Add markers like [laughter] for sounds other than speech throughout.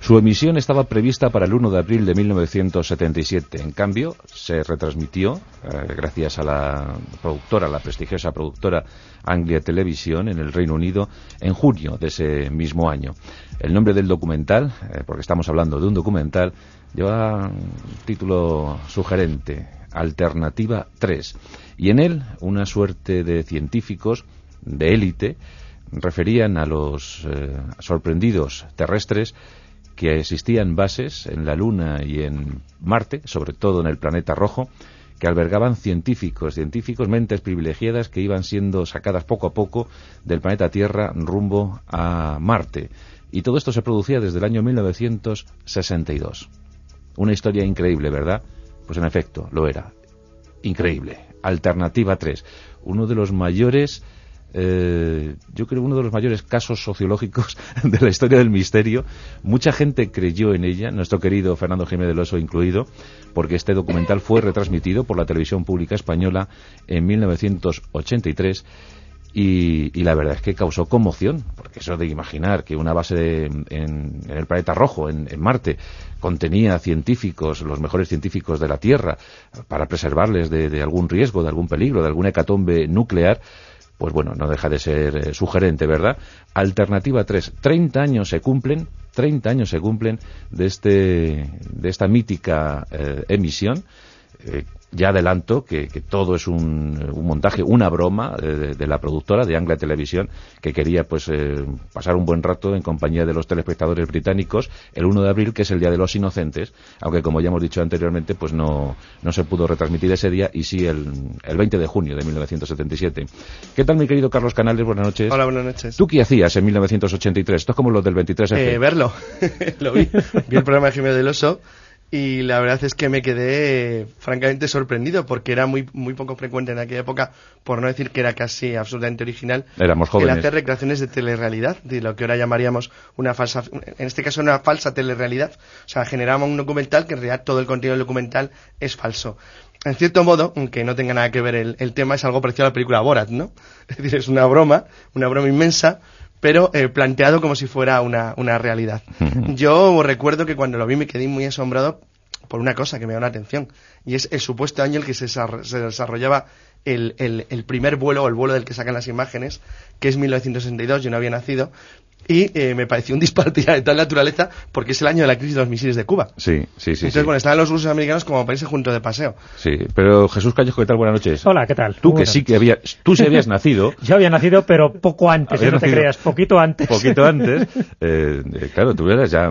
Su emisión estaba prevista para el 1 de abril de 1977. En cambio, se retransmitió, eh, gracias a la productora, la prestigiosa productora Anglia Television, en el Reino Unido, en junio de ese mismo año. El nombre del documental, eh, porque estamos hablando de un documental, lleva un título sugerente, Alternativa 3. Y en él, una suerte de científicos de élite referían a los eh, sorprendidos terrestres que existían bases en la Luna y en Marte, sobre todo en el planeta rojo, que albergaban científicos, científicos, mentes privilegiadas que iban siendo sacadas poco a poco del planeta Tierra rumbo a Marte. Y todo esto se producía desde el año 1962. Una historia increíble, ¿verdad? Pues en efecto, lo era. Increíble. Alternativa 3. Uno de los mayores yo creo uno de los mayores casos sociológicos [laughs] de la historia del misterio. Mucha gente creyó en ella, nuestro querido Fernando Jiménez del Oso incluido, porque este documental fue retransmitido por la televisión pública española en 1983 y, la verdad es que causó conmoción, porque eso de imaginar que una base en, el planeta rojo, en, Marte, contenía científicos, los mejores científicos de la Tierra, para preservarles de algún riesgo, de algún peligro, de alguna hecatombe nuclear, pues bueno, no deja de ser eh, sugerente, ¿verdad? Alternativa 3, 30 años se cumplen, 30 años se cumplen de, este, de esta mítica eh, emisión, eh, ya adelanto que, todo es un, montaje, una broma de, la productora de Anglia Televisión que quería pues eh, pasar un buen rato en compañía de los telespectadores británicos el 1 de abril, que es el Día de los Inocentes, aunque como ya hemos dicho anteriormente, pues no, no se pudo retransmitir ese día y sí el, el 20 de junio de 1977. ¿Qué tal, mi querido Carlos Canales? Buenas noches. Hola, buenas noches. ¿Tú qué hacías en 1983? Esto es como los del 23F. Eh, verlo. [laughs] Lo vi. vi el programa de Jiménez del Oso y la verdad es que me quedé francamente sorprendido porque era muy muy poco frecuente en aquella época, por no decir que era casi absolutamente original, Éramos jóvenes. el hacer recreaciones de telerrealidad, de lo que ahora llamaríamos una falsa, en este caso una falsa telerrealidad. O sea, generamos un documental que en realidad todo el contenido del documental es falso. En cierto modo, aunque no tenga nada que ver el, el tema, es algo parecido a la película Borat, ¿no? [laughs] Es decir, es una broma, una broma inmensa, pero eh, planteado como si fuera una, una realidad. Yo recuerdo que cuando lo vi me quedé muy asombrado por una cosa que me dio la atención, y es el supuesto año en el que se, desarrollaba el, el, el, primer vuelo o el vuelo del que sacan las imágenes, que es 1962, yo no había nacido, y eh, me pareció un disparate [laughs] de tal naturaleza porque es el año de la crisis de los misiles de Cuba. Sí, sí, sí. Entonces, bueno, estaban los rusos americanos como países juntos de paseo. Sí, pero Jesús Callejo, ¿qué tal? Buenas noches. Hola, ¿qué tal? Tú que sí que habías, tú sí habías nacido. [laughs] Yo había nacido, pero poco antes, no te creas, poquito antes. Poquito [laughs] antes. Eh, eh, claro, tú eras ya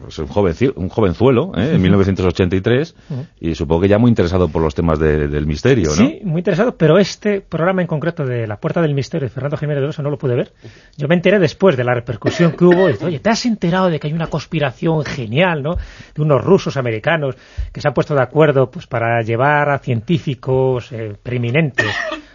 pues un, joven, un jovenzuelo, en 1983, y supongo que ya muy interesado por los temas del misterio, ¿no? Sí, muy interesado, pero este programa en concreto de La Puerta del Misterio de Fernando Jiménez de Oso no lo pude ver. Yo me enteré después de la repercusión que hubo, y oye, ¿te has enterado de que hay una conspiración genial, ¿no?, de unos rusos americanos que se han puesto de acuerdo pues para llevar a científicos eh, preeminentes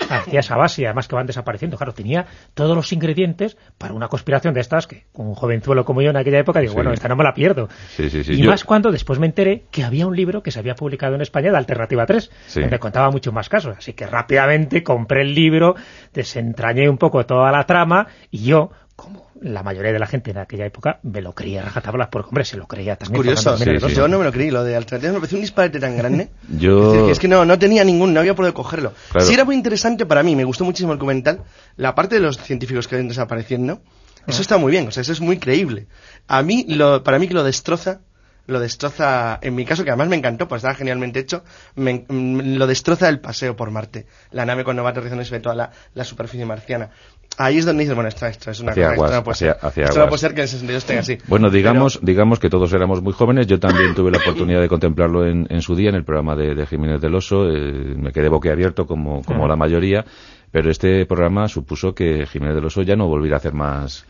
hacia esa base, además que van desapareciendo. Claro, tenía todos los ingredientes para una conspiración de estas, que con un jovenzuelo como yo en aquella época, digo, bueno, esta no me la pierdo. y más cuando después me enteré que había un libro que se había publicado en España de Alternativa 3, donde contaba muchos más casos. Así que rápidamente compré el libro, desentrañé un poco toda la trama, y yo, como la mayoría de la gente en aquella época me lo creía rajatablas porque, hombre, se lo creía también. Curioso, yo no me lo creí, lo de alternativas me pareció un disparate tan grande. [laughs] yo... Es, que no, no tenía ningún, no había podido cogerlo. Sí era muy interesante para mí, me gustó muchísimo el documental, la parte de los científicos que ven desapareciendo, eso ah. está muy bien, o sea, eso es muy creíble. A mí, lo, para mí que lo destroza lo destroza, en mi caso, que además me encantó, pues estaba genialmente hecho, me, lo destroza el paseo por Marte. La nave cuando va aterrizando y se ve toda la, la superficie marciana ahí es donde dices, bueno, esto, esto es una cosa, esto no puede ser, esto no puede ser que en el 62 esté así. Bueno, digamos, digamos que todos éramos muy jóvenes, yo también tuve la oportunidad de contemplarlo en, en su día, en el programa de, de Jiménez del Oso, eh, me quedé boquiabierto como, como la mayoría, pero este programa supuso que Jiménez del Oso ya no volviera a hacer más...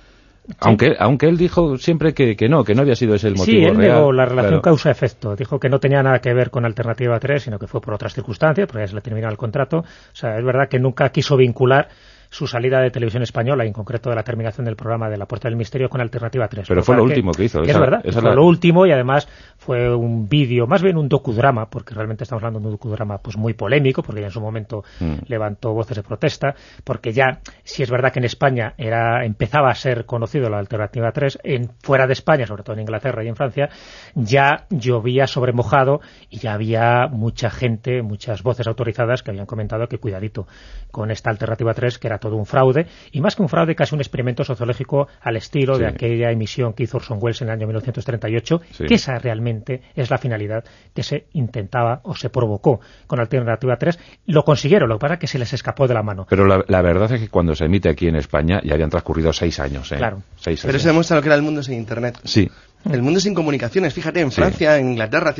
Aunque, aunque él dijo siempre que, que, no, que no había sido ese el motivo Sí, él negó la relación causa-efecto. Dijo que no tenía nada que ver con Alternativa 3, sino que fue por otras circunstancias, porque ya se le terminaba el contrato. O sea, es verdad que nunca quiso vincular su salida de televisión española, en concreto de la terminación del programa de La Puerta del Misterio con Alternativa 3. Pero fue lo último que hizo. es verdad, fue lo último y además fue un vídeo, más bien un docudrama, porque realmente estamos hablando de un docudrama pues muy polémico, porque ya en su momento mm. levantó voces de protesta, porque ya, si es verdad que en España era empezaba a ser conocido la Alternativa 3, en, fuera de España, sobre todo en Inglaterra y en Francia, ya llovía sobre mojado y ya había mucha gente, muchas voces autorizadas que habían comentado que cuidadito con esta Alternativa 3, que era todo un fraude, y más que un fraude, casi un experimento sociológico al estilo de aquella emisión que hizo Orson Welles en el año 1938, que esa realmente es la finalidad que se intentaba o se provocó con Alternativa 3. Lo consiguieron, lo que pasa es que se les escapó de la mano. Pero la, verdad es que cuando se emite aquí en España ya habían transcurrido seis años. ¿eh? Claro. Seis Pero eso demuestra lo que era el mundo sin Internet. Sí. El mundo sin comunicaciones, fíjate, en Francia, en Inglaterra.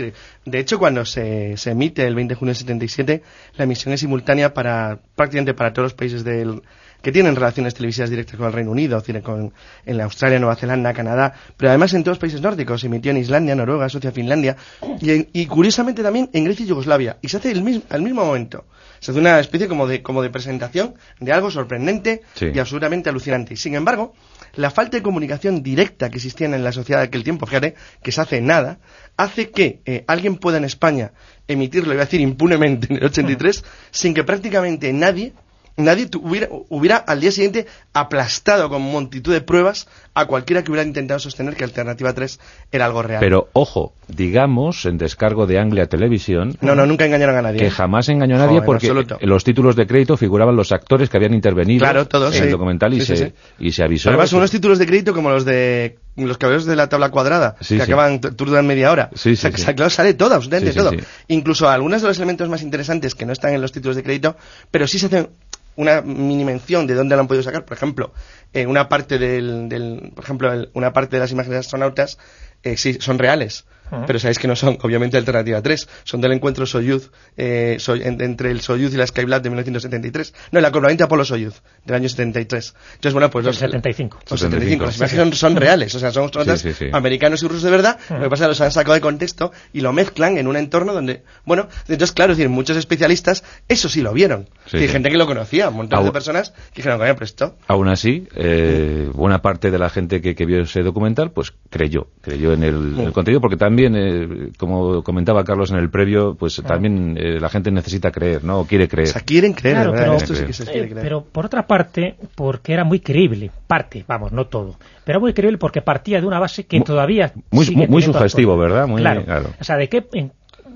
De hecho, cuando se, se, emite el 20 de junio del 77, la emisión es simultánea para prácticamente para todos los países del, que tienen relaciones televisivas directas con el Reino Unido, con, en Australia, Nueva Zelanda, Canadá, pero además en todos los países nórdicos. Se emitió en Islandia, Noruega, Suecia, Finlandia y, curiosamente también en Grecia y Yugoslavia. Y se hace el mismo, al mismo momento. Se hace una especie como de, como de presentación de algo sorprendente y absolutamente alucinante. Sin embargo, la falta de comunicación directa que existía en la sociedad de aquel tiempo, fíjate, que se hace nada, hace que eh, alguien pueda en España emitirlo, iba a decir impunemente, en el 83, sin que prácticamente nadie nadie hubiera, hubiera, al día siguiente aplastado con multitud de pruebas a cualquiera que hubiera intentado sostener que Alternativa 3 era algo real. Pero, ojo, digamos, en descargo de Anglia Televisión... No, no, nunca engañaron a nadie. Que jamás engañó a nadie porque en los títulos de crédito figuraban los actores que habían intervenido claro, todos, en el documental y, se, y se avisó... Además, unos títulos de crédito como los de los caballeros de la tabla cuadrada, que acaban en media hora. Sí, o sea, claro, sale todo, absolutamente todo. Incluso algunos de los elementos más interesantes que no están en los títulos de crédito, pero sí se hacen una mini mención de dónde lo han podido sacar. Por ejemplo, en una parte del, del por ejemplo, una parte de las imágenes de astronautas eh, sí, son reales. Pero sabéis que no son, obviamente, Alternativa 3. Son del encuentro Soyuz, eh, entre el Soyuz y la Skylab de 1973. No, el acoplamiento Apolo-Soyuz, del año 73. Entonces, bueno, pues... Los, 75. Los 75. Las imágenes son, reales. O sea, son astronautas americanos y rusos de verdad. Lo que pasa es que los han sacado de contexto y lo mezclan en un entorno donde... Bueno, entonces, claro, es decir, muchos especialistas eso sí lo vieron. Hay gente que lo conocía, un montón de personas que dijeron, coño, pero esto... Aún así, eh, buena parte de la gente que, que, vio ese documental, pues creyó, creyó en el, el contenido, porque también... Eh, como comentaba Carlos en el previo, pues también eh, la gente necesita creer, ¿no? O quiere creer. O sea, quieren creer, pero, eh, pero por otra parte, porque era muy creíble, parte, vamos, no todo, pero muy creíble porque partía de una base que todavía Muy, muy, sugestivo, ¿verdad? Muy, claro. O sea, ¿de qué, en,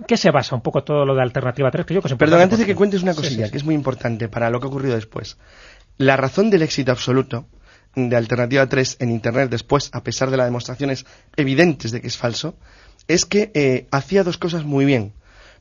qué se basa un poco todo lo de Alternativa 3? Que yo que Perdón, antes de que cuentes una cosilla, que es muy importante para lo que ha ocurrido después. La razón del éxito absoluto de Alternativa 3 en Internet después, a pesar de las demostraciones evidentes de que es falso, es que eh, hacía dos cosas muy bien.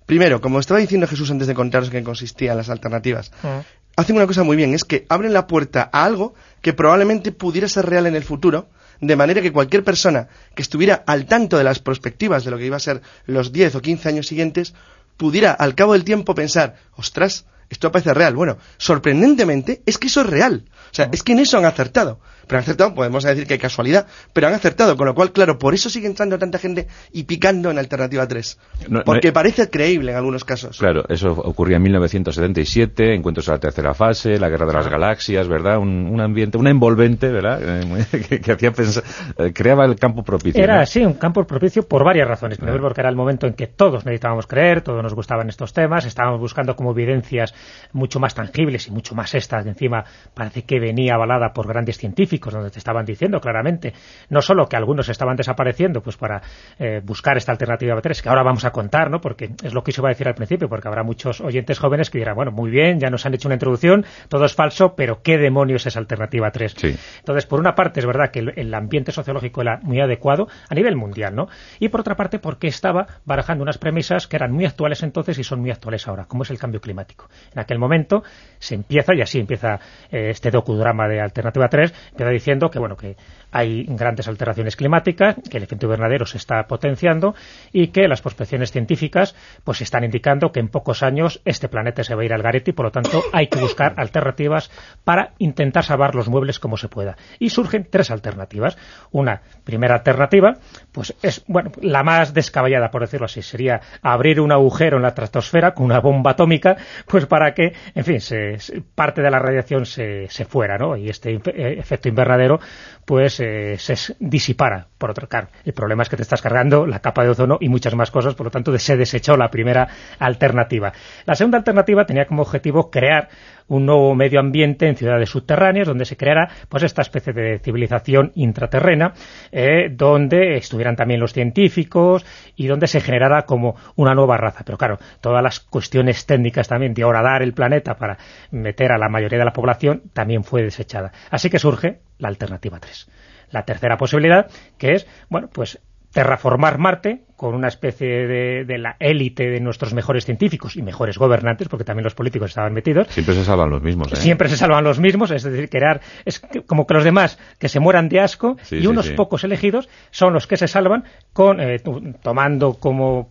Primero, como estaba diciendo Jesús antes de contaros en qué consistían las alternativas, ah. hacen una cosa muy bien, es que abren la puerta a algo que probablemente pudiera ser real en el futuro, de manera que cualquier persona que estuviera al tanto de las perspectivas de lo que iba a ser los 10 o 15 años siguientes, pudiera al cabo del tiempo pensar, ostras, esto parece real. Bueno, sorprendentemente es que eso es real. O sea, ah. es que en eso han acertado pero han acertado, podemos decir que hay casualidad, pero han acertado, con lo cual, claro, por eso sigue entrando tanta gente y picando en Alternativa 3. porque parece creíble en algunos casos. Claro, eso ocurría en 1977, encuentros a la tercera fase, la guerra de las galaxias, ¿verdad? Un, ambiente, una envolvente, ¿verdad? [laughs] que, hacía pensar, eh, creaba el campo propicio. Era, sí, un campo propicio por varias razones. Primero, porque era el momento en que todos necesitábamos creer, todos nos gustaban estos temas, estábamos buscando como evidencias mucho más tangibles y mucho más estas, que encima parece que venía avalada por grandes científicos donde te estaban diciendo claramente, no solo que algunos estaban desapareciendo pues para eh, buscar esta alternativa 3, que ahora vamos a contar, ¿no? porque es lo que se iba a decir al principio, porque habrá muchos oyentes jóvenes que dirán, bueno, muy bien, ya nos han hecho una introducción, todo es falso, pero ¿qué demonios es alternativa 3? Entonces, por una parte es verdad que el, ambiente sociológico era muy adecuado a nivel mundial, ¿no? Y por otra parte porque estaba barajando unas premisas que eran muy actuales entonces y son muy actuales ahora, como es el cambio climático. En aquel momento se empieza, y así empieza eh, este docudrama de Alternativa 3, empieza diciendo que, bueno, que hay grandes alteraciones climáticas, que el efecto invernadero se está potenciando y que las prospecciones científicas pues están indicando que en pocos años este planeta se va a ir al garete y por lo tanto hay que buscar alternativas para intentar salvar los muebles como se pueda. Y surgen tres alternativas. Una primera alternativa, pues es bueno la más descabellada, por decirlo así, sería abrir un agujero en la estratosfera con una bomba atómica, pues para que, en fin, se, parte de la radiación se, se fuera, ¿no? Y este eh, efecto invernadero, pues se disipara. Por otro claro, el problema es que te estás cargando la capa de ozono y muchas más cosas, por lo tanto se desechó la primera alternativa. La segunda alternativa tenía como objetivo crear un nuevo medio ambiente en ciudades subterráneas donde se creara pues esta especie de civilización intraterrena eh, donde estuvieran también los científicos y donde se generara como una nueva raza. Pero claro, todas las cuestiones técnicas también de horadar el planeta para meter a la mayoría de la población también fue desechada. Así que surge la alternativa 3 la tercera posibilidad, que es, bueno, pues terraformar Marte con una especie de, la élite de nuestros mejores científicos y mejores gobernantes, porque también los políticos estaban metidos. Siempre se salvan los mismos, ¿eh? Siempre se salvan los mismos, es decir, crear, es como que los demás que se mueran de asco y unos pocos elegidos son los que se salvan con eh, tomando como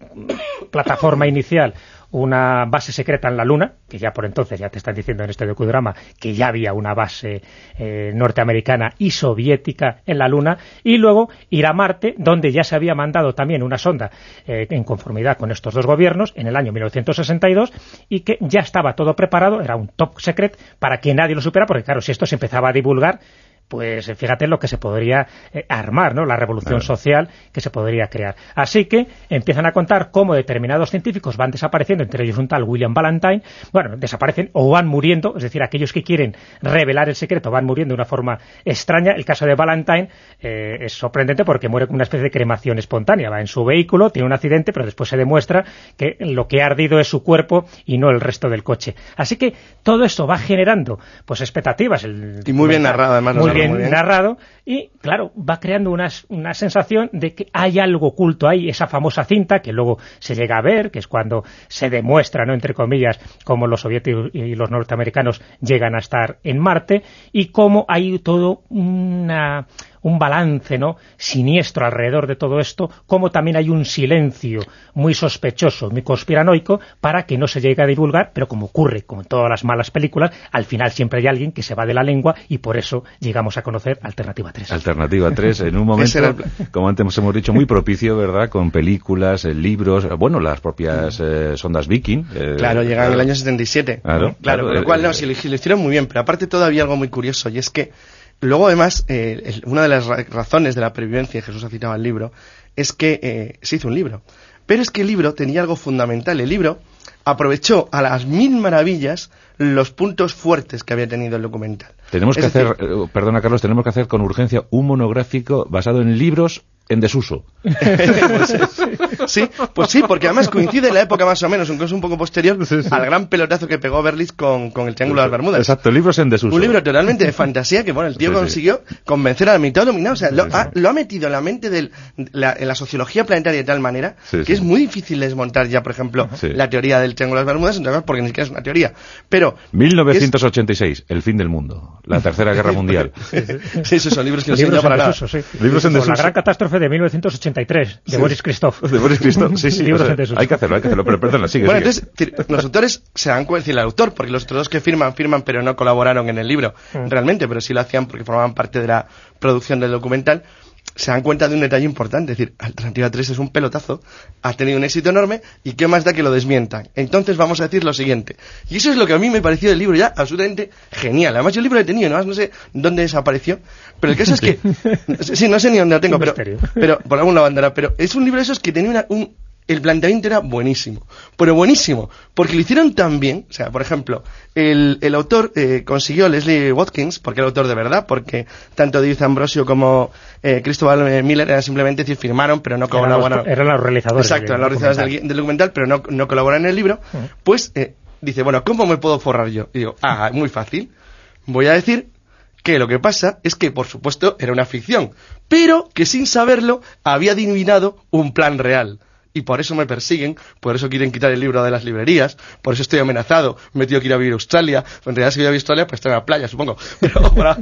plataforma inicial una base secreta en la Luna, que ya por entonces ya te están diciendo en este docudrama que ya había una base eh, norteamericana y soviética en la Luna, y luego ir a Marte, donde ya se había mandado también una sonda eh, en conformidad con estos dos gobiernos en el año 1962 y que ya estaba todo preparado, era un top secret para que nadie lo supiera, porque claro, si esto se empezaba a divulgar, pues fíjate lo que se podría eh, armar, ¿no? La revolución social que se podría crear. Así que empiezan a contar cómo determinados científicos van desapareciendo, entre ellos un tal William Valentine, bueno, desaparecen o van muriendo, es decir, aquellos que quieren revelar el secreto van muriendo de una forma extraña. El caso de Valentine eh, es sorprendente porque muere con una especie de cremación espontánea. Va en su vehículo, tiene un accidente, pero después se demuestra que lo que ha ardido es su cuerpo y no el resto del coche. Así que todo esto va generando pues expectativas. y muy bien narrado, además bien, narrado y, claro, va creando una, una sensación de que hay algo oculto ahí, esa famosa cinta que luego se llega a ver, que es cuando se demuestra, ¿no?, entre comillas, cómo los soviéticos y los norteamericanos llegan a estar en Marte y cómo hay todo una un balance ¿no? siniestro alrededor de todo esto, como también hay un silencio muy sospechoso, muy conspiranoico, para que no se llegue a divulgar, pero como ocurre con todas las malas películas, al final siempre hay alguien que se va de la lengua y por eso llegamos a conocer Alternativa 3. Alternativa 3, en un [laughs] momento, como antes hemos dicho, muy propicio, ¿verdad?, con películas, eh, libros, bueno, las propias eh, sondas Viking. Eh, claro, llegan en el año 77. Claro, claro, lo cual, no, si lo hicieron muy bien, pero aparte todavía algo muy curioso, y es que Luego, además, eh, una de las razones de la previvencia, Jesús ha citado el libro, es que eh, se hizo un libro. Pero es que el libro tenía algo fundamental. El libro aprovechó a las mil maravillas los puntos fuertes que había tenido el documental. Tenemos que hacer, eh, perdona Carlos, tenemos que hacer con urgencia un monográfico basado en libros en desuso. [laughs] sí, pues sí, porque además coincide en la época más o menos, aunque es un poco posterior, al gran pelotazo que pegó Berlitz con, con el Triángulo de las Bermudas. Exacto, libros en desuso. Un libro totalmente de fantasía que, bueno, el tío consiguió convencer a la mitad dominada, o sea, lo, ha, lo, ha, metido en la mente de la, en la sociología planetaria de tal manera que es muy difícil desmontar ya, por ejemplo, la teoría del Triángulo de las Bermudas, porque ni siquiera es una teoría. Pero... 1986, el fin del mundo, la Tercera Guerra [laughs] Mundial. sí, esos son libros que no libros para nada. Libros en desuso. La gran catástrofe de 1983, de Boris Christoph. De Boris Christoph, sí, sí. [laughs] hay que hacerlo, hay que hacerlo, pero perdona, sigue. Bueno, entonces, los autores se dan cuenta, el autor, porque los otros dos que firman, firman, pero no colaboraron en el libro, mm. realmente, pero sí lo hacían porque formaban parte de la producción del documental, se dan cuenta de un detalle importante, es decir, Alternativa 3 es un pelotazo, ha tenido un éxito enorme y qué más da que lo desmientan. Entonces vamos a decir lo siguiente. Y eso es lo que a mí me pareció del libro ya absolutamente genial. Además yo el libro lo he tenido, no sé dónde desapareció, pero el caso es que... sí, no sé ni dónde lo tengo, pero, pero por alguna bandera, pero es un libro de esos que tenía un, el planteamiento era buenísimo, pero buenísimo, porque lo hicieron tan bien, o sea, por ejemplo, el, el autor eh, consiguió Leslie Watkins, porque era autor de verdad, porque tanto David Ambrosio como eh, Cristóbal Miller eran simplemente decir, firmaron, pero no colaboraron. Eran los realizadores. Exacto, eran los realizadores del, documental, pero no, no colaboran en el libro. Pues eh, dice, bueno, ¿cómo me puedo forrar yo? Y digo, ah, muy fácil. Voy a decir que lo que pasa es que, por supuesto, era una ficción, pero que sin saberlo había adivinado un plan real y por eso me persiguen, por eso quieren quitar el libro de las librerías, por eso estoy amenazado, me he tenido que ir a vivir a Australia, en realidad si voy a vivir a Australia pues estar en la playa, supongo, [laughs] pero para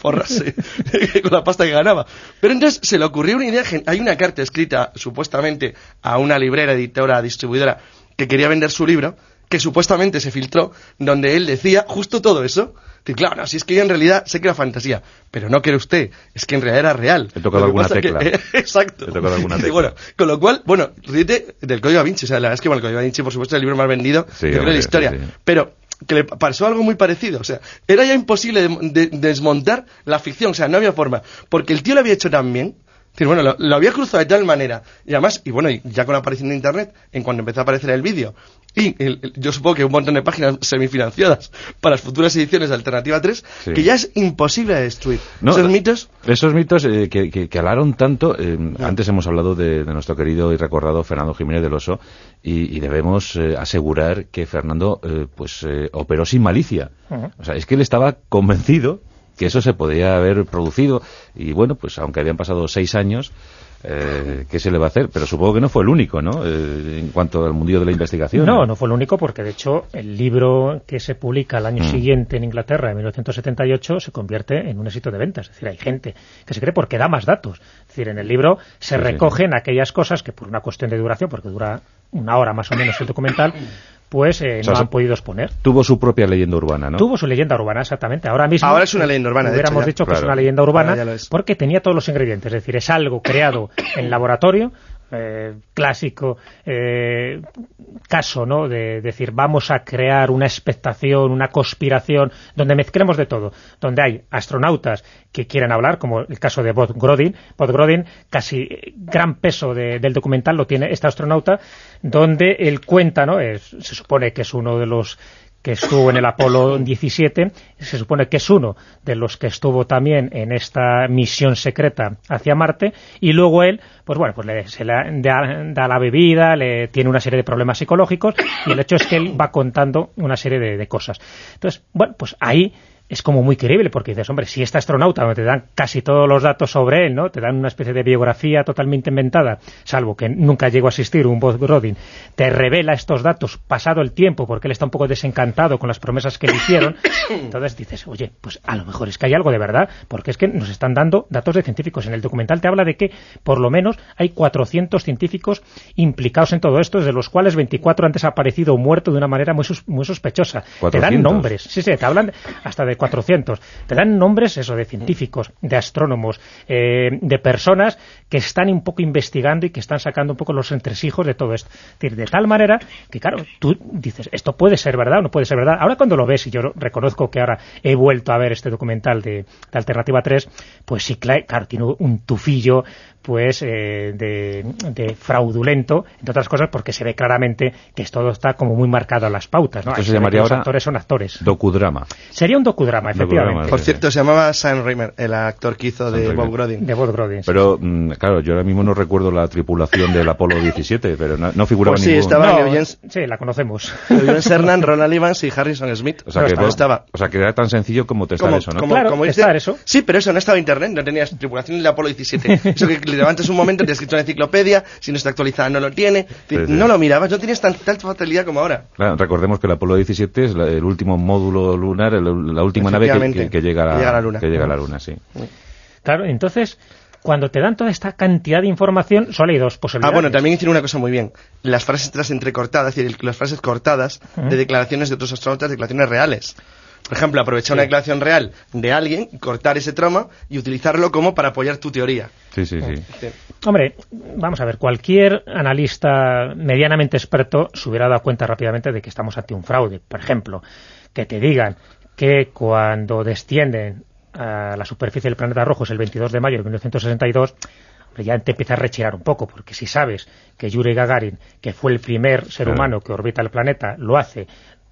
forrarse [laughs] [laughs] con la pasta que ganaba. Pero entonces se le ocurrió una idea, hay una carta escrita supuestamente a una librera, editora, distribuidora, que quería vender su libro, que supuestamente se filtró, donde él decía justo todo eso. Y claro, no, si es que yo en realidad sé que era fantasía, pero no quiere usted, es que en realidad era real. He tocado alguna tecla. [laughs] exacto. He tocado alguna tecla. bueno, con lo cual, bueno, ríete del Código da Vinci, o sea, la verdad es que bueno, el Código da Vinci, por supuesto, es el libro más vendido Sí, de hombre, la historia. sí, sí. Pero que le pasó algo muy parecido, o sea, era ya imposible de- de- desmontar la ficción, o sea, no había forma, porque el tío lo había hecho tan bien, decir, bueno, lo, lo había cruzado de tal manera, y además, y bueno, y ya con la aparición de Internet, en cuando empezó a aparecer el vídeo, y el- el- yo supongo que un montón de páginas [laughs] semifinanciadas para las futuras ediciones de Alternativa 3, Sí. que ya es imposible de destruir. No, Esos mitos, Esos mitos eh, que, que, que alaron tanto, eh, antes hemos hablado de, de nuestro querido y recordado Fernando Jiménez del Oso, y, y debemos eh, asegurar que Fernando eh, pues eh, operó sin malicia. O sea, es que él estaba convencido que eso se podía haber producido, y bueno, pues aunque habían pasado seis años, eh, ¿qué se le va a hacer? Pero supongo que no fue el único, ¿no? Eh, en cuanto al mundillo de la investigación. No, no fue el único porque de hecho el libro que se publica al año Mm. siguiente en Inglaterra, en 1978, se convierte en un éxito de ventas. Es decir, hay gente que se cree porque da más datos. Es decir, en el libro se Sí, sí. recogen aquellas cosas que por una cuestión de duración, porque dura una hora más o menos el documental, pues eh, O sea, no se- han podido exponer. Tuvo su propia leyenda urbana, ¿no? Tuvo su leyenda urbana, exactamente. Ahora mismo. Ahora es una leyenda urbana, de Hubiéramos hecho, ya. dicho que Claro. es una leyenda urbana porque tenía todos los ingredientes. Es decir, es algo creado en laboratorio, eh, clásico eh, caso, ¿no? De decir, vamos a crear una expectación, una conspiración, donde mezclemos de todo. Donde hay astronautas que quieren hablar, como el caso de Bob Grodin. Bob Grodin, casi gran peso de- del documental lo tiene este astronauta, donde él cuenta, ¿no? Se supone que es uno de los que estuvo en el Apolo 17, se supone que es uno de los que estuvo también en esta misión secreta hacia Marte, y luego él, pues bueno, pues le, se le da, la bebida, le tiene una serie de problemas psicológicos, y el hecho es que él va contando una serie de, de cosas. Entonces, bueno, pues ahí es como muy creíble, porque dices, hombre, si este astronauta donde te dan casi todos los datos sobre él, ¿no? Te dan una especie de biografía totalmente inventada, salvo que nunca llegó a asistir un Bob Grodin, te revela estos datos pasado el tiempo, porque él está un poco desencantado con las promesas que le hicieron, [coughs] entonces dices, oye, pues a lo mejor es que hay algo de verdad, porque es que nos están dando datos de científicos. En el documental te habla de que por lo menos hay 400 científicos implicados en todo esto, de los cuales 24 han desaparecido o muerto de una manera muy, sus- muy sospechosa. Te dan 400. nombres, sí, sí, te hablan hasta de 400. Te dan nombres, eso, de científicos, de astrónomos, eh, de personas que están un poco investigando y que están sacando un poco los entresijos de todo esto. Es decir, de tal manera que, claro, tú dices, esto puede ser verdad o no puede ser verdad. Ahora cuando lo ves, y yo reconozco que ahora he vuelto a ver este documental de, de Alternativa 3, pues sí, cla- claro, tiene un tufillo pues eh, de, de fraudulento, entre otras cosas porque se ve claramente que todo está como muy marcado a las pautas. ¿no? Ahí se llamaría los ahora actores son actores. Docudrama. Sería un docudrama, efectivamente. Docudrama, por sí, cierto, se llamaba Sam Reimer, el actor que hizo Sam de Reimer. Bob Grodin. De Bob Grodin. sí. Pero, mm, claro, yo ahora mismo no recuerdo la tripulación del Apolo 17, pero no, no figuraba Pues sí, ningún... estaba- No, Eugene- sí, la conocemos. Eugene Cernan, Ronald Evans y Harrison Smith. O sea, No que, estaba, estaba. o sea, que era tan sencillo como testar Como- eso, ¿no? como- Claro, como dice- testar eso. Sí, pero eso no estaba en internet, no tenías tripulación del Apolo 17. [laughs] Eso que le levantas un momento, te has escrito una enciclopedia, si no está actualizada no lo tiene. Sí. No lo mirabas, no tenías tan- tanta facilidad como ahora. Claro, recordemos que el Apolo 17 es la- el último módulo lunar, el- la última nave que, Efectivamente, que- que llega, a, que llega a la Luna. que llega a la Luna, sí. Claro, entonces, cuando te dan toda esta cantidad de información, solo hay dos Ah, posibilidades. bueno, también hicieron una cosa muy bien. Las frases tras entrecortadas, es decir, las frases cortadas de declaraciones de otros astronautas, declaraciones reales. Por ejemplo, aprovechar una declaración real de alguien, cortar ese tramo y utilizarlo como para apoyar tu teoría. Sí, sí, sí. Sí. Hombre, vamos a ver, cualquier analista medianamente experto se hubiera dado cuenta rápidamente de que estamos ante un fraude. Por ejemplo, que te digan que cuando descienden a la superficie del planeta rojo es el 22 de mayo de 1962, hombre, ya te empieza a rechinar un poco, porque si sabes que Yuri Gagarin, que fue el primer ser Claro. humano que orbita el planeta, lo hace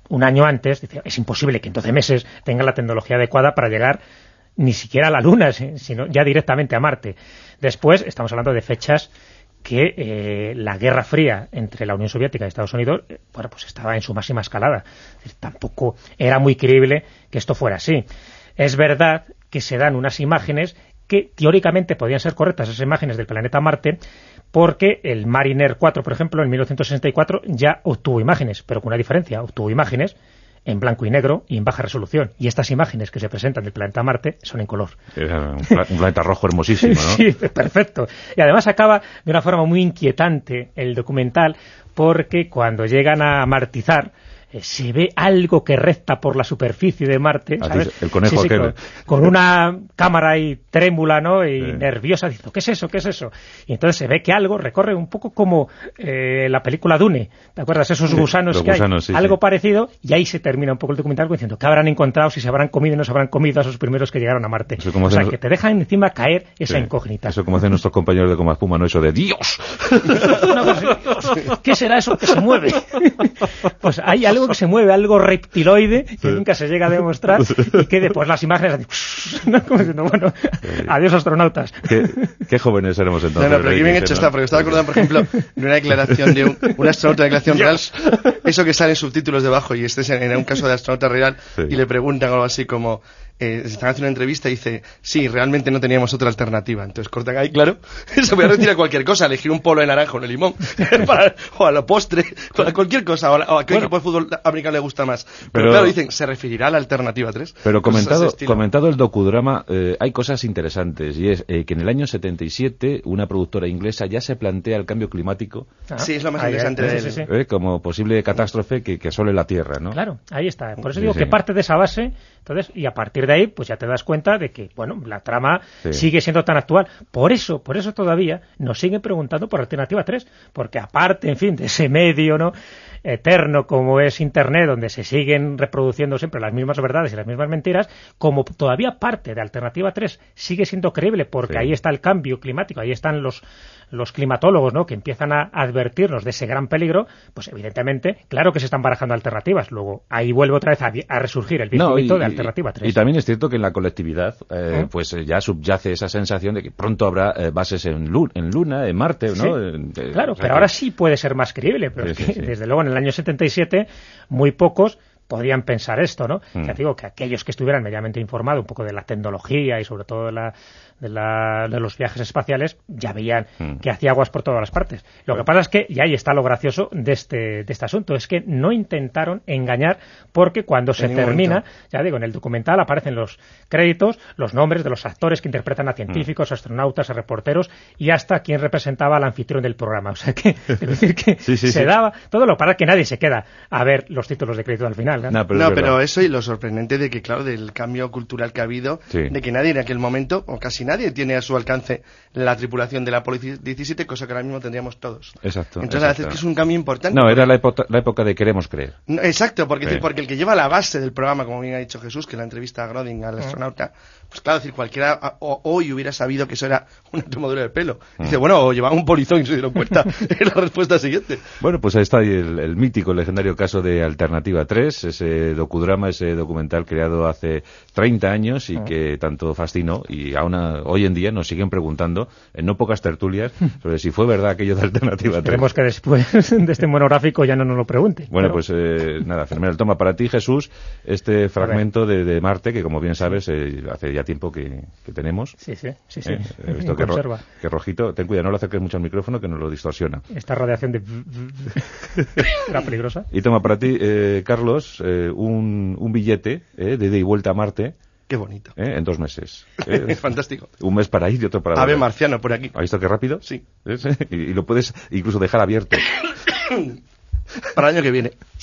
un año antes, dice, es imposible que en 12 meses tenga la tecnología adecuada para llegar ni siquiera a la Luna, si- sino ya directamente a Marte. Después, estamos hablando de fechas que eh, la Guerra Fría entre la Unión Soviética y Estados Unidos, eh, bueno, pues estaba en su máxima escalada. Tampoco era muy creíble que esto fuera así. Es verdad que se dan unas imágenes que teóricamente podían ser correctas esas imágenes del planeta Marte porque el Mariner 4, por ejemplo, en 1964 ya obtuvo imágenes, pero con una diferencia, obtuvo imágenes en blanco y negro y en baja resolución. Y estas imágenes que se presentan del planeta Marte son en color. un, planeta rojo hermosísimo, ¿no? [laughs] sí, perfecto. Y además acaba de una forma muy inquietante el documental porque cuando llegan a martizar se ve algo que recta por la superficie de Marte, ¿sabes? El conejo con, una cámara ahí trémula, ¿no? Y nerviosa, diciendo, ¿qué es eso? ¿qué es eso? Y entonces se ve que algo recorre un poco como eh, la película Dune, ¿te acuerdas? Esos gusanos que hay, algo parecido, y ahí se termina un poco el documental diciendo, ¿qué habrán encontrado? Si se habrán comido o no se habrán comido a esos primeros que llegaron a Marte. o sea, que te dejan encima caer esa incógnita. Eso como hacen nuestros compañeros de Coma Espuma, ¿no? Eso de ¡Dios! [laughs] ¿Qué será eso que se mueve? [laughs] pues hay algo que se mueve, algo reptiloide, que nunca se llega a demostrar, y que después las imágenes, [laughs] como diciendo, bueno, adiós astronautas. Qué, jóvenes éramos entonces. No, no, pero qué bien hecho está, porque estaba acordando, por ejemplo, de una declaración de un, un astronauta de declaración real, eso que sale subtítulos debajo, y este es en, un caso de astronauta real, y le preguntan algo así como, eh, se están haciendo una entrevista y dice, sí, realmente no teníamos otra alternativa. Entonces cortan ahí, claro, [laughs] se voy a retirar cualquier cosa, elegir un polo de naranja o de limón, [laughs] o a lo postre, [laughs] para cualquier cosa, o a, qué equipo de fútbol americano le gusta más. Pero, claro, dicen, se referirá a la alternativa 3. Pero comentado, comentado el docudrama, eh, hay cosas interesantes, y es eh, que en el año 77 una productora inglesa ya se plantea el cambio climático. Ah, sí, es lo más interesante de él. como posible catástrofe que, que asole la Tierra, ¿no? Claro, ahí está. Por eso digo que parte de esa base, entonces, y a partir de ahí, pues ya te das cuenta de que, bueno, la trama sigue siendo tan actual. Por eso, por eso todavía nos siguen preguntando por Alternativa 3, porque aparte, en fin, de ese medio, ¿no?, eterno como es Internet, donde se siguen reproduciendo siempre las mismas verdades y las mismas mentiras, como todavía parte de Alternativa 3 sigue siendo creíble, porque ahí está el cambio climático, ahí están los los climatólogos, ¿no?, que empiezan a advertirnos de ese gran peligro, pues evidentemente, claro que se están barajando alternativas. Luego, ahí vuelve otra vez a, resurgir el mito de Alternativa 3. Y también es cierto que en la colectividad, eh, ¿Eh? pues eh, ya subyace esa sensación de que pronto habrá bases en, en Luna, en Marte, ¿no? claro, pero ahora sí puede ser más creíble, pero desde luego en el año 77 muy pocos podrían pensar esto, ¿no? Mm. Ya digo que aquellos que estuvieran medianamente informados un poco de la tecnología y sobre todo de la, de, los viajes espaciales, ya veían mm. que hacía aguas por todas las partes. Lo que pasa es que, y ahí está lo gracioso de este, de este asunto, es que no intentaron engañar porque cuando se termina, ya digo, en el documental aparecen los créditos, los nombres de los actores que interpretan a mm. científicos, astronautas, a reporteros y hasta quien representaba al anfitrión del programa. O sea que, [laughs] es decir, que se daba todo lo para que nadie se queda a ver los títulos de crédito al final. ¿no? pero, eso y lo sorprendente de que, claro, del cambio cultural que ha habido, de que nadie en aquel momento, o casi nadie tiene a su alcance la tripulación de la Apolo 17, cosa que ahora mismo tendríamos todos. Exacto. Entonces, a veces que es un cambio importante. No, era la, época, de queremos creer. exacto, porque, porque el que lleva la base del programa, como bien ha dicho Jesús, que la entrevista a Groding, al astronauta, pues claro, decir, cualquiera hoy hubiera sabido que eso era una tomadura de pelo. Dice, bueno, o llevaba un polizón y se dieron cuenta. [laughs] [laughs] es la respuesta siguiente. Bueno, pues ahí está el, el mítico, el legendario caso de Alternativa 3, ese docudrama, ese documental creado hace 30 años y que tanto fascinó y aún hoy en día nos siguen preguntando en no pocas tertulias sobre si fue verdad aquello de Alternativa 3. Esperemos que después [laughs] de este monográfico ya no nos lo pregunte. Bueno, pues eh, nada, fenomenal. Toma para ti, Jesús, este fragmento de, Marte que, como bien sabes, eh, hace ya tiempo que, tenemos. Sí, sí, sí. sí. Eh, esto que, que, rojito, ten cuidado, no lo acerques mucho al micrófono que nos lo distorsiona. Esta radiación de... [laughs] era peligrosa. Y toma para ti, Carlos, un, un billete de ida y vuelta a Marte Qué bonito. ¿Eh? En dos meses. [laughs] ¿Eh? es fantástico. Un mes para ir y otro para Ave marciano por aquí. ¿Has visto qué rápido? Sí. [laughs] Y, lo puedes incluso dejar abierto. [coughs] para el año que viene. Sí.